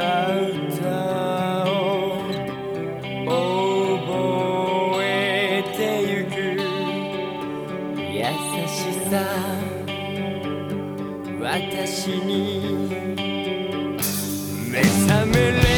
歌覚えてゆく。優しさ私に。目覚める